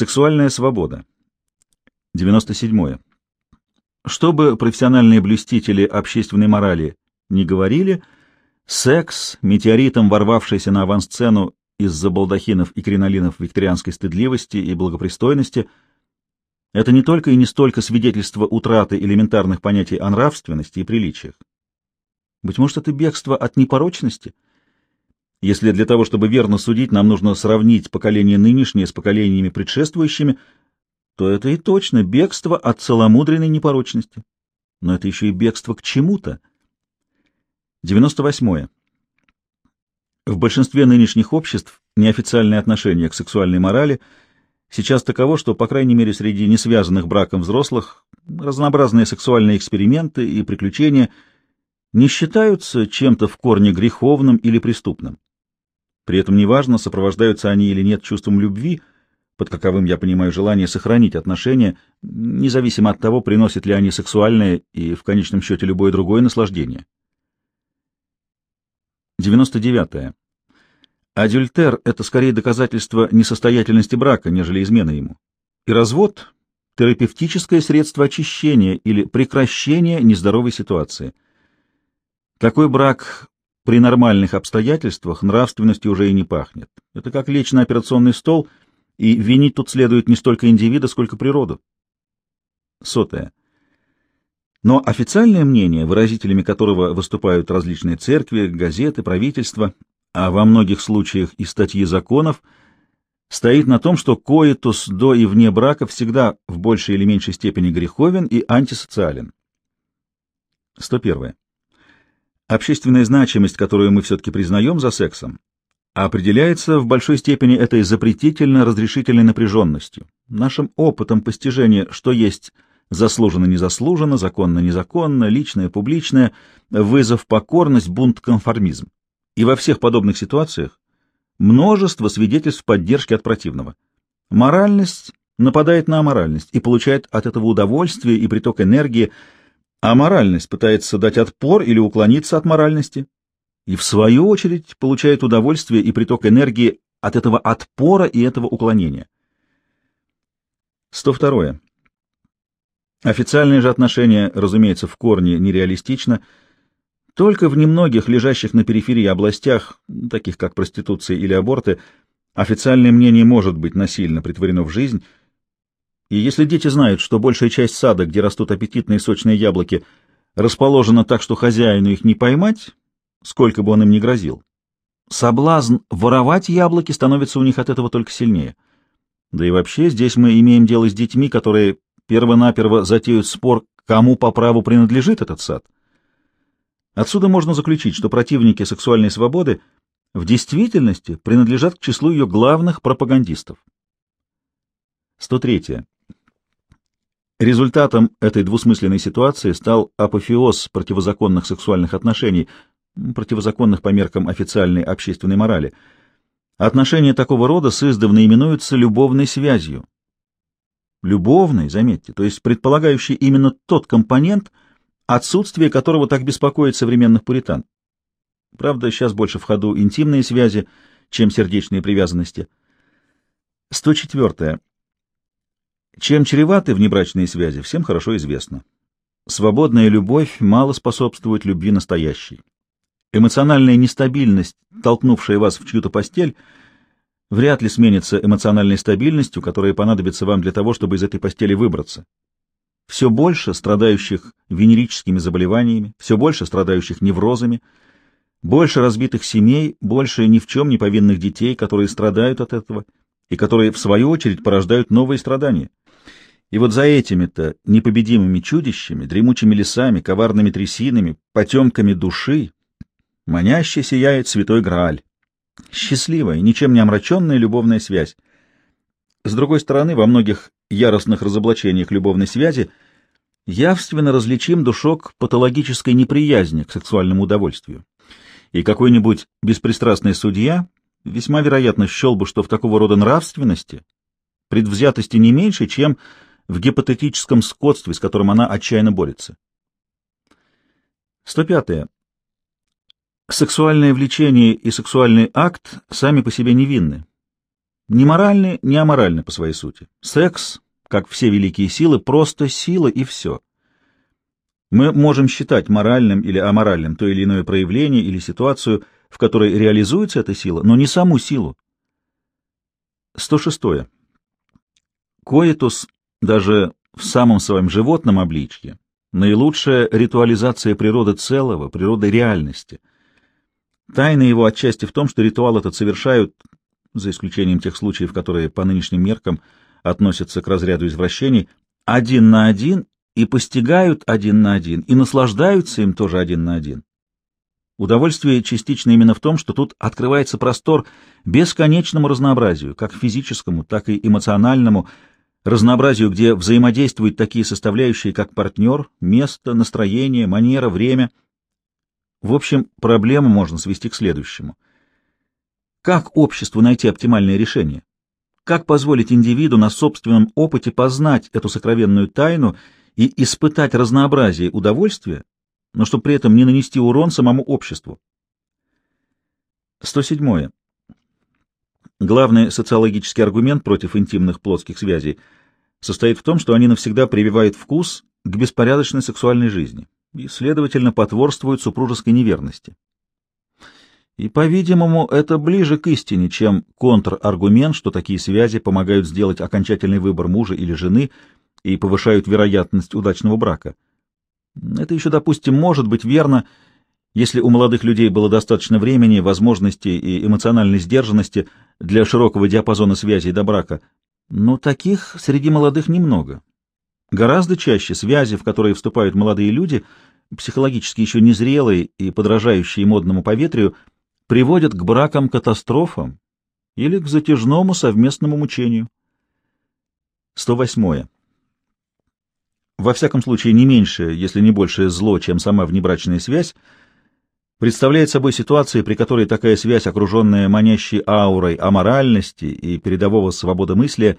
Сексуальная свобода. 97. Чтобы профессиональные блюстители общественной морали не говорили, секс, метеоритом ворвавшийся на авансцену из-за балдахинов и кринолинов викторианской стыдливости и благопристойности, это не только и не столько свидетельство утраты элементарных понятий о нравственности и приличиях. Быть может, это бегство от непорочности? Если для того, чтобы верно судить, нам нужно сравнить поколение нынешнее с поколениями предшествующими, то это и точно бегство от целомудренной непорочности. Но это еще и бегство к чему-то. 98. В большинстве нынешних обществ неофициальное отношение к сексуальной морали сейчас таково, что, по крайней мере, среди несвязанных браком взрослых, разнообразные сексуальные эксперименты и приключения не считаются чем-то в корне греховным или преступным. При этом неважно, сопровождаются они или нет чувством любви, под каковым я понимаю желание сохранить отношения, независимо от того, приносят ли они сексуальное и, в конечном счете, любое другое наслаждение. 99. Адюльтер — это скорее доказательство несостоятельности брака, нежели измена ему. И развод — терапевтическое средство очищения или прекращения нездоровой ситуации. Такой брак при нормальных обстоятельствах нравственностью уже и не пахнет. Это как лечь на операционный стол, и винить тут следует не столько индивида, сколько природу. Сотое. Но официальное мнение, выразителями которого выступают различные церкви, газеты, правительства, а во многих случаях и статьи законов, стоит на том, что коитус до и вне брака всегда в большей или меньшей степени греховен и антисоциален. 101. Общественная значимость, которую мы все-таки признаем за сексом, определяется в большой степени этой запретительно-разрешительной напряженностью, нашим опытом постижения, что есть заслуженно-незаслуженно, законно-незаконно, личное-публичное, вызов покорность, бунт-конформизм. И во всех подобных ситуациях множество свидетельств поддержки от противного. Моральность нападает на аморальность и получает от этого удовольствие и приток энергии, а моральность пытается дать отпор или уклониться от моральности, и в свою очередь получает удовольствие и приток энергии от этого отпора и этого уклонения. 102. Официальные же отношения, разумеется, в корне нереалистично. Только в немногих лежащих на периферии областях, таких как проституция или аборты, официальное мнение может быть насильно притворено в жизнь. И если дети знают, что большая часть сада, где растут аппетитные сочные яблоки, расположена так, что хозяину их не поймать, сколько бы он им ни грозил, соблазн воровать яблоки становится у них от этого только сильнее. Да и вообще здесь мы имеем дело с детьми, которые первонаперво затеют спор, кому по праву принадлежит этот сад. Отсюда можно заключить, что противники сексуальной свободы в действительности принадлежат к числу ее главных пропагандистов. 103. Результатом этой двусмысленной ситуации стал апофеоз противозаконных сексуальных отношений, противозаконных по меркам официальной общественной морали. Отношения такого рода с издавна именуются любовной связью, любовной, заметьте, то есть предполагающей именно тот компонент, отсутствие которого так беспокоит современных пуритан. Правда, сейчас больше в ходу интимные связи, чем сердечные привязанности. 104. Чем чреваты внебрачные связи, всем хорошо известно. Свободная любовь мало способствует любви настоящей. Эмоциональная нестабильность, толкнувшая вас в чью-то постель — вряд ли сменится эмоциональной стабильностью, которая понадобится вам для того, чтобы из этой постели выбраться. Все больше страдающих венерическими заболеваниями, все больше страдающих неврозами, больше разбитых семей, больше ни в чем не повинных детей, которые страдают от этого и которые, в свою очередь, порождают новые страдания. И вот за этими-то непобедимыми чудищами, дремучими лесами, коварными трясинами, потемками души маняще сияет святой Грааль. Счастливая, ничем не омраченная любовная связь. С другой стороны, во многих яростных разоблачениях любовной связи явственно различим душок патологической неприязни к сексуальному удовольствию. И какой-нибудь беспристрастный судья весьма вероятно счел бы, что в такого рода нравственности предвзятости не меньше, чем в гипотетическом скотстве, с которым она отчаянно борется. 105. Сексуальное влечение и сексуальный акт сами по себе невинны. Ни моральны, ни аморальны по своей сути. Секс, как все великие силы, просто сила и все. Мы можем считать моральным или аморальным то или иное проявление или ситуацию, в которой реализуется эта сила, но не саму силу. 106. Коитус даже в самом своем животном обличье наилучшая ритуализация природы целого, природы реальности. Тайна его отчасти в том, что ритуал этот совершают, за исключением тех случаев, которые по нынешним меркам относятся к разряду извращений, один на один и постигают один на один, и наслаждаются им тоже один на один. Удовольствие частично именно в том, что тут открывается простор бесконечному разнообразию, как физическому, так и эмоциональному, разнообразию, где взаимодействуют такие составляющие, как партнер, место, настроение, манера, время. В общем, проблему можно свести к следующему. Как обществу найти оптимальное решение? Как позволить индивиду на собственном опыте познать эту сокровенную тайну и испытать разнообразие удовольствия, но чтобы при этом не нанести урон самому обществу. 107. Главный социологический аргумент против интимных плотских связей состоит в том, что они навсегда прививают вкус к беспорядочной сексуальной жизни и, следовательно, потворствуют супружеской неверности. И, по-видимому, это ближе к истине, чем контраргумент, что такие связи помогают сделать окончательный выбор мужа или жены и повышают вероятность удачного брака. Это еще, допустим, может быть верно, если у молодых людей было достаточно времени, возможностей и эмоциональной сдержанности для широкого диапазона связей до брака, но таких среди молодых немного. Гораздо чаще связи, в которые вступают молодые люди, психологически еще незрелые и подражающие модному поветрию, приводят к бракам-катастрофам или к затяжному совместному мучению. 108. Во всяком случае, не меньшее, если не большее зло, чем сама внебрачная связь, представляет собой ситуация, при которой такая связь, окруженная манящей аурой аморальности и передового свободомыслия,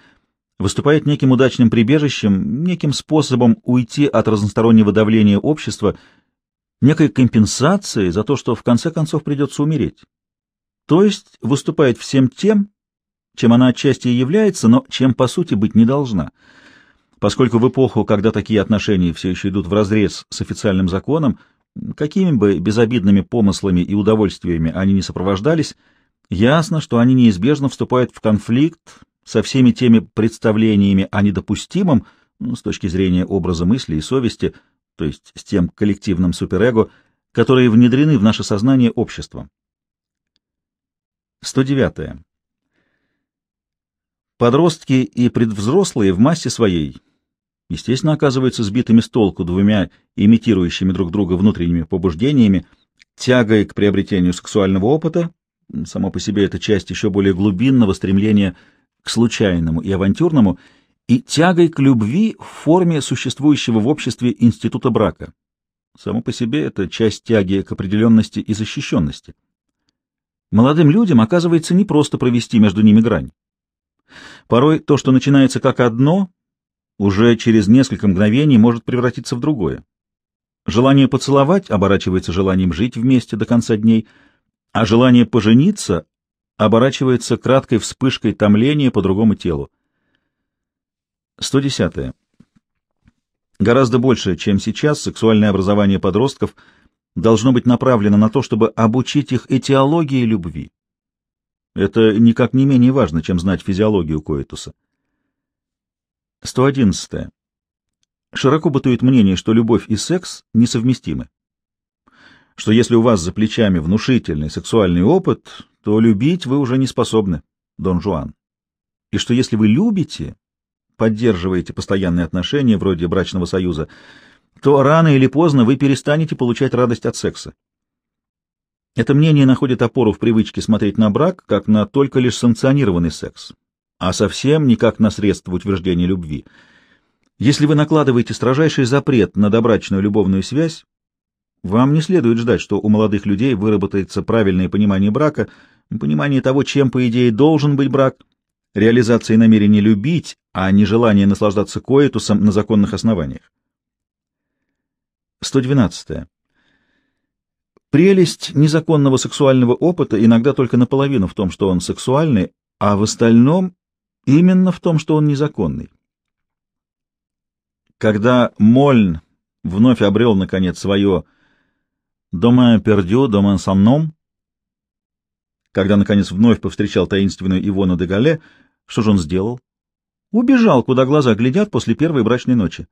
выступает неким удачным прибежищем, неким способом уйти от разностороннего давления общества, некой компенсацией за то, что в конце концов придется умереть. То есть выступает всем тем, чем она отчасти и является, но чем по сути быть не должна — поскольку в эпоху, когда такие отношения все еще идут вразрез с официальным законом, какими бы безобидными помыслами и удовольствиями они не сопровождались, ясно, что они неизбежно вступают в конфликт со всеми теми представлениями о недопустимом ну, с точки зрения образа мысли и совести, то есть с тем коллективным суперэго, которые внедрены в наше сознание обществом. 109. Подростки и предвзрослые в массе своей естественно, оказываются сбитыми с толку двумя имитирующими друг друга внутренними побуждениями, тягой к приобретению сексуального опыта, само по себе это часть еще более глубинного стремления к случайному и авантюрному, и тягой к любви в форме существующего в обществе института брака. Само по себе это часть тяги к определенности и защищенности. Молодым людям оказывается не просто провести между ними грань. Порой то, что начинается как одно, уже через несколько мгновений может превратиться в другое. Желание поцеловать оборачивается желанием жить вместе до конца дней, а желание пожениться оборачивается краткой вспышкой томления по другому телу. 110. Гораздо больше, чем сейчас, сексуальное образование подростков должно быть направлено на то, чтобы обучить их этиологии любви. Это никак не менее важно, чем знать физиологию коитуса. 111. Широко бытует мнение, что любовь и секс несовместимы. Что если у вас за плечами внушительный сексуальный опыт, то любить вы уже не способны, Дон Жуан. И что если вы любите, поддерживаете постоянные отношения вроде брачного союза, то рано или поздно вы перестанете получать радость от секса. Это мнение находит опору в привычке смотреть на брак как на только лишь санкционированный секс, а совсем никак на средство утверждения любви. Если вы накладываете строжайший запрет на добрачную любовную связь, вам не следует ждать, что у молодых людей выработается правильное понимание брака, понимание того, чем, по идее, должен быть брак, реализация намерения любить, а не желание наслаждаться коэтусом на законных основаниях. 112. Прелесть незаконного сексуального опыта иногда только наполовину в том, что он сексуальный, а в остальном именно в том, что он незаконный. Когда Мольн вновь обрел, наконец, свое «дома пердю, дома санном», когда, наконец, вновь повстречал таинственную Ивону де Гале, что же он сделал? Убежал, куда глаза глядят после первой брачной ночи.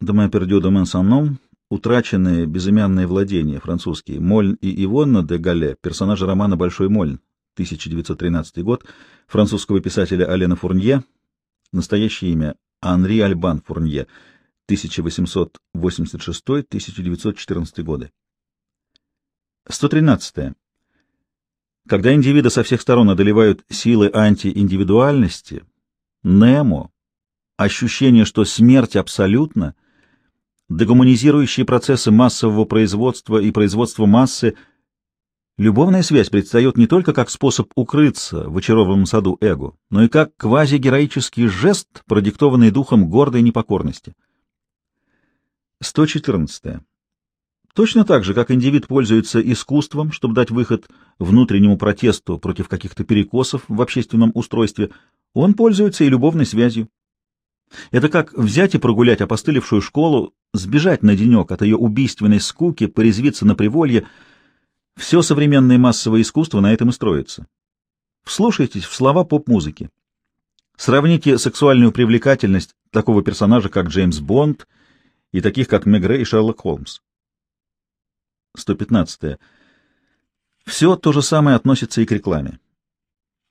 «Дома пердю, дома санном» утраченные безымянные владения французские Мольн и Ивонна де Гале, персонажи романа «Большой Мольн», 1913 год, французского писателя Алена Фурнье, настоящее имя Анри Альбан Фурнье, 1886-1914 годы. 113. Когда индивида со всех сторон одолевают силы антииндивидуальности, Немо, ощущение, что смерть абсолютна, дегуманизирующие процессы массового производства и производства массы, любовная связь предстает не только как способ укрыться в очарованном саду эго, но и как квазигероический жест, продиктованный духом гордой непокорности. 114. Точно так же, как индивид пользуется искусством, чтобы дать выход внутреннему протесту против каких-то перекосов в общественном устройстве, он пользуется и любовной связью. Это как взять и прогулять опостылевшую школу, сбежать на денек от ее убийственной скуки, порезвиться на приволье. Все современное массовое искусство на этом и строится. Вслушайтесь в слова поп-музыки. Сравните сексуальную привлекательность такого персонажа, как Джеймс Бонд, и таких, как Мегре и Шерлок Холмс. 115. Все то же самое относится и к рекламе.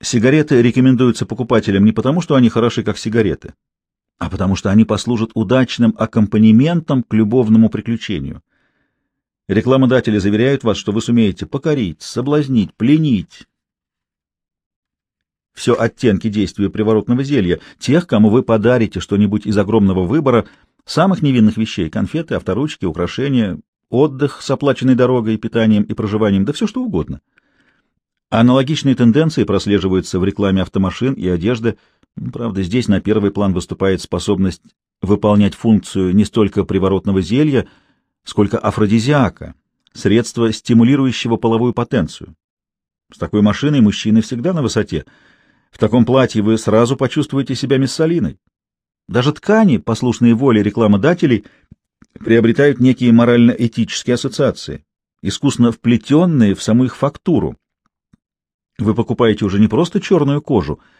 Сигареты рекомендуются покупателям не потому, что они хороши как сигареты, а потому что они послужат удачным аккомпанементом к любовному приключению. Рекламодатели заверяют вас, что вы сумеете покорить, соблазнить, пленить. Все оттенки действия приворотного зелья, тех, кому вы подарите что-нибудь из огромного выбора самых невинных вещей — конфеты, авторучки, украшения, отдых с оплаченной дорогой, питанием и проживанием, да все что угодно. Аналогичные тенденции прослеживаются в рекламе автомашин и одежды — Правда, здесь на первый план выступает способность выполнять функцию не столько приворотного зелья, сколько афродизиака, средства, стимулирующего половую потенцию. С такой машиной мужчины всегда на высоте. В таком платье вы сразу почувствуете себя миссалиной. Даже ткани, послушные воле рекламодателей, приобретают некие морально-этические ассоциации, искусно вплетенные в саму их фактуру. Вы покупаете уже не просто черную кожу —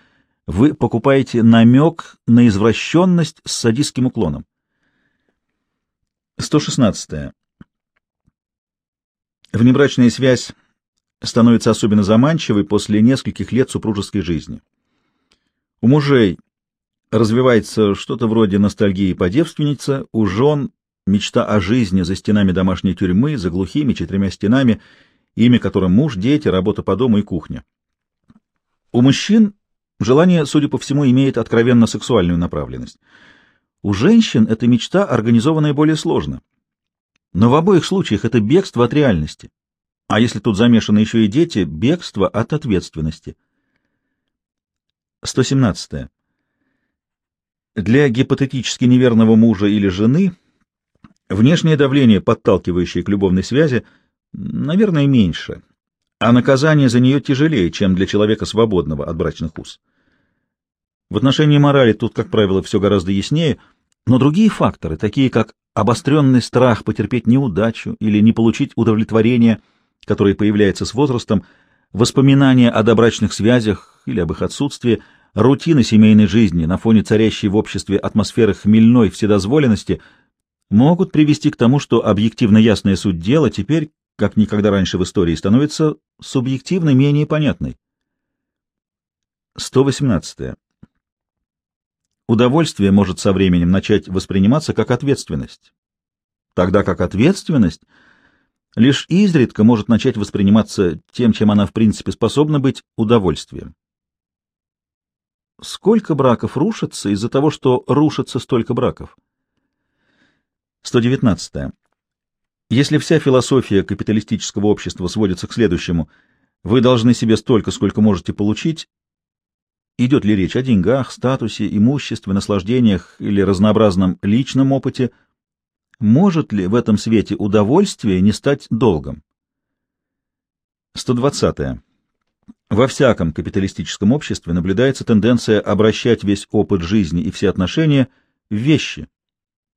вы покупаете намек на извращенность с садистским уклоном. 116. Внебрачная связь становится особенно заманчивой после нескольких лет супружеской жизни. У мужей развивается что-то вроде ностальгии по девственнице, у жен мечта о жизни за стенами домашней тюрьмы, за глухими четырьмя стенами, имя которым муж, дети, работа по дому и кухня. У мужчин Желание, судя по всему, имеет откровенно сексуальную направленность. У женщин эта мечта, организованная более сложно. Но в обоих случаях это бегство от реальности. А если тут замешаны еще и дети, бегство от ответственности. 117. Для гипотетически неверного мужа или жены внешнее давление, подталкивающее к любовной связи, наверное, меньше, а наказание за нее тяжелее, чем для человека свободного от брачных уз. В отношении морали тут, как правило, все гораздо яснее, но другие факторы, такие как обостренный страх потерпеть неудачу или не получить удовлетворение, которое появляется с возрастом, воспоминания о добрачных связях или об их отсутствии, рутина семейной жизни на фоне царящей в обществе атмосферы хмельной вседозволенности могут привести к тому, что объективно ясная суть дела теперь как никогда раньше в истории, становится субъективно менее понятной. 118. Удовольствие может со временем начать восприниматься как ответственность, тогда как ответственность лишь изредка может начать восприниматься тем, чем она в принципе способна быть, удовольствием. Сколько браков рушится из-за того, что рушится столько браков? 119. Если вся философия капиталистического общества сводится к следующему «вы должны себе столько, сколько можете получить», идет ли речь о деньгах, статусе, имуществе, наслаждениях или разнообразном личном опыте, может ли в этом свете удовольствие не стать долгом? 120. Во всяком капиталистическом обществе наблюдается тенденция обращать весь опыт жизни и все отношения в вещи.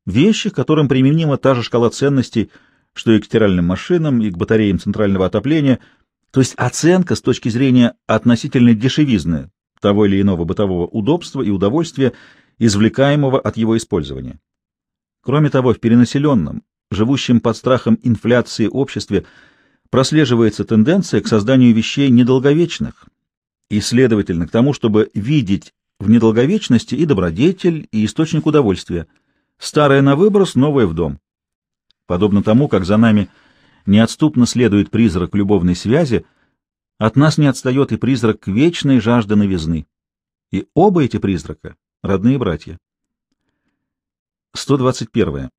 Вещи, к которым применима та же шкала ценностей, что и к стиральным машинам, и к батареям центрального отопления, то есть оценка с точки зрения относительной дешевизны того или иного бытового удобства и удовольствия, извлекаемого от его использования. Кроме того, в перенаселенном, живущем под страхом инфляции обществе прослеживается тенденция к созданию вещей недолговечных и, следовательно, к тому, чтобы видеть в недолговечности и добродетель, и источник удовольствия. Старое на выброс, новое в дом. Подобно тому, как за нами неотступно следует призрак любовной связи, от нас не отстает и призрак вечной жажды новизны. И оба эти призрака — родные братья. 121.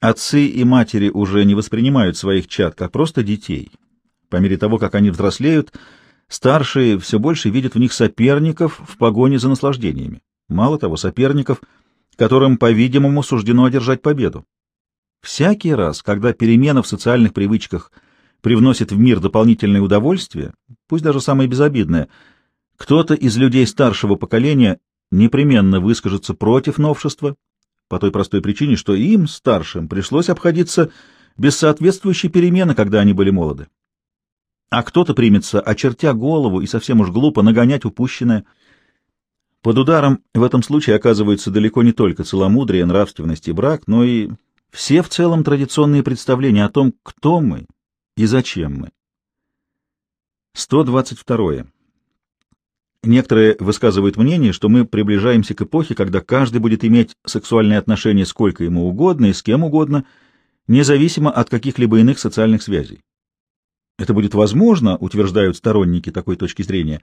Отцы и матери уже не воспринимают своих чад как просто детей. По мере того, как они взрослеют, старшие все больше видят в них соперников в погоне за наслаждениями. Мало того, соперников, которым, по-видимому, суждено одержать победу. Всякий раз, когда перемена в социальных привычках привносит в мир дополнительное удовольствие, пусть даже самое безобидное, кто-то из людей старшего поколения непременно выскажется против новшества по той простой причине, что им, старшим, пришлось обходиться без соответствующей перемены, когда они были молоды. А кто-то примется, очертя голову и совсем уж глупо нагонять упущенное. Под ударом в этом случае оказываются далеко не только целомудрие, нравственность и брак, но и все в целом традиционные представления о том, кто мы и зачем мы. 122. Некоторые высказывают мнение, что мы приближаемся к эпохе, когда каждый будет иметь сексуальные отношения сколько ему угодно и с кем угодно, независимо от каких-либо иных социальных связей. Это будет возможно, утверждают сторонники такой точки зрения,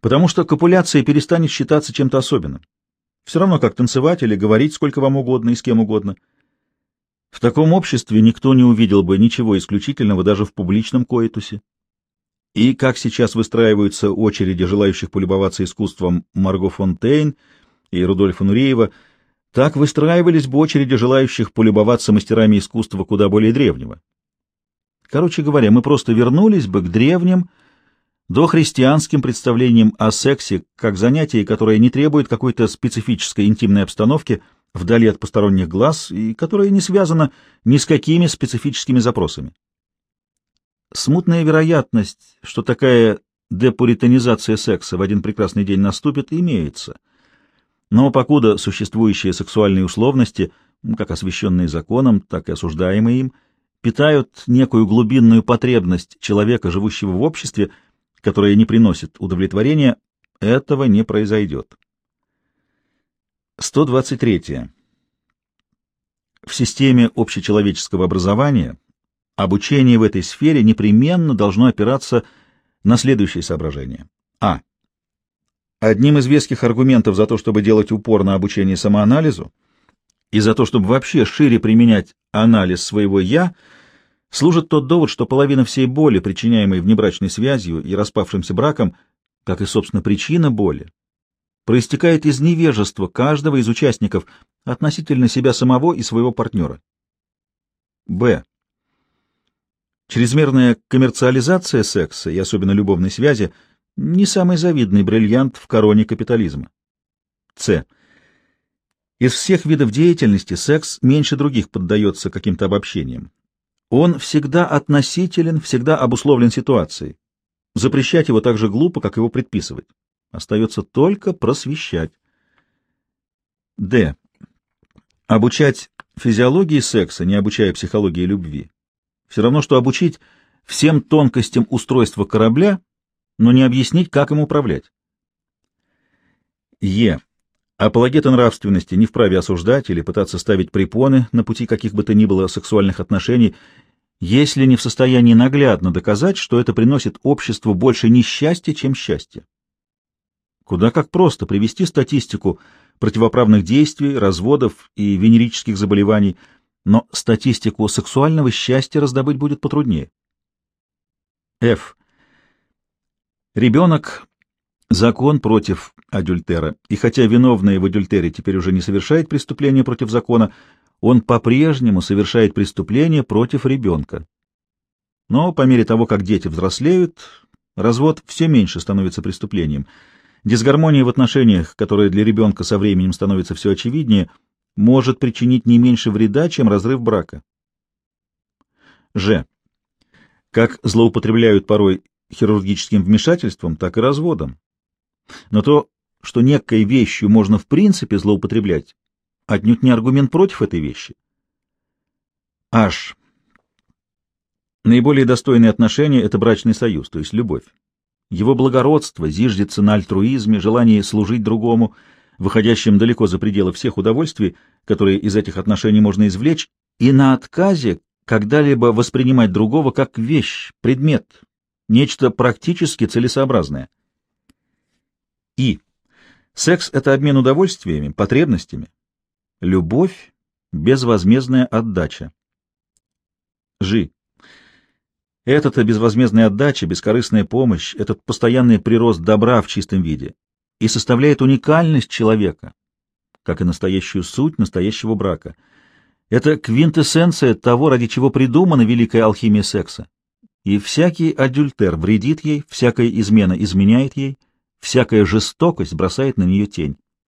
потому что копуляция перестанет считаться чем-то особенным. Все равно как танцевать или говорить сколько вам угодно и с кем угодно. В таком обществе никто не увидел бы ничего исключительного даже в публичном коитусе. И как сейчас выстраиваются очереди желающих полюбоваться искусством Марго Фонтейн и Рудольфа Нуреева, так выстраивались бы очереди желающих полюбоваться мастерами искусства куда более древнего. Короче говоря, мы просто вернулись бы к древним, дохристианским представлениям о сексе как занятии, которое не требует какой-то специфической интимной обстановки вдали от посторонних глаз и которое не связано ни с какими специфическими запросами. Смутная вероятность, что такая депуританизация секса в один прекрасный день наступит, имеется. Но покуда существующие сексуальные условности, как освященные законом, так и осуждаемые им, питают некую глубинную потребность человека, живущего в обществе, которое не приносит удовлетворения, этого не произойдет. 123. В системе общечеловеческого образования Обучение в этой сфере непременно должно опираться на следующие соображения. А. Одним из веских аргументов за то, чтобы делать упор на обучение самоанализу и за то, чтобы вообще шире применять анализ своего «я», служит тот довод, что половина всей боли, причиняемой внебрачной связью и распавшимся браком, как и, собственно, причина боли, проистекает из невежества каждого из участников относительно себя самого и своего партнера. Б. Чрезмерная коммерциализация секса и особенно любовной связи не самый завидный бриллиант в короне капитализма. С. Из всех видов деятельности секс меньше других поддается каким-то обобщениям. Он всегда относителен, всегда обусловлен ситуацией. Запрещать его так же глупо, как его предписывать. Остается только просвещать. Д. Обучать физиологии секса, не обучая психологии любви, все равно, что обучить всем тонкостям устройства корабля, но не объяснить, как им управлять. Е. Апологеты нравственности не вправе осуждать или пытаться ставить препоны на пути каких бы то ни было сексуальных отношений, если не в состоянии наглядно доказать, что это приносит обществу больше несчастья, чем счастья. Куда как просто привести статистику противоправных действий, разводов и венерических заболеваний – но статистику сексуального счастья раздобыть будет потруднее. Ф. Ребенок — закон против адюльтера, и хотя виновный в адюльтере теперь уже не совершает преступления против закона, он по-прежнему совершает преступление против ребенка. Но по мере того, как дети взрослеют, развод все меньше становится преступлением. Дисгармония в отношениях, которая для ребенка со временем становится все очевиднее, может причинить не меньше вреда, чем разрыв брака. Ж. Как злоупотребляют порой хирургическим вмешательством, так и разводом. Но то, что некой вещью можно в принципе злоупотреблять, отнюдь не аргумент против этой вещи. H. Наиболее достойные отношения — это брачный союз, то есть любовь. Его благородство зиждется на альтруизме, желании служить другому, выходящем далеко за пределы всех удовольствий, которые из этих отношений можно извлечь, и на отказе когда-либо воспринимать другого как вещь, предмет, нечто практически целесообразное. И. Секс — это обмен удовольствиями, потребностями. Любовь — безвозмездная отдача. Жи. Эта-то безвозмездная отдача, бескорыстная помощь, этот постоянный прирост добра в чистом виде и составляет уникальность человека, как и настоящую суть настоящего брака. Это квинтэссенция того, ради чего придумана великая алхимия секса. И всякий адюльтер вредит ей, всякая измена изменяет ей, всякая жестокость бросает на нее тень.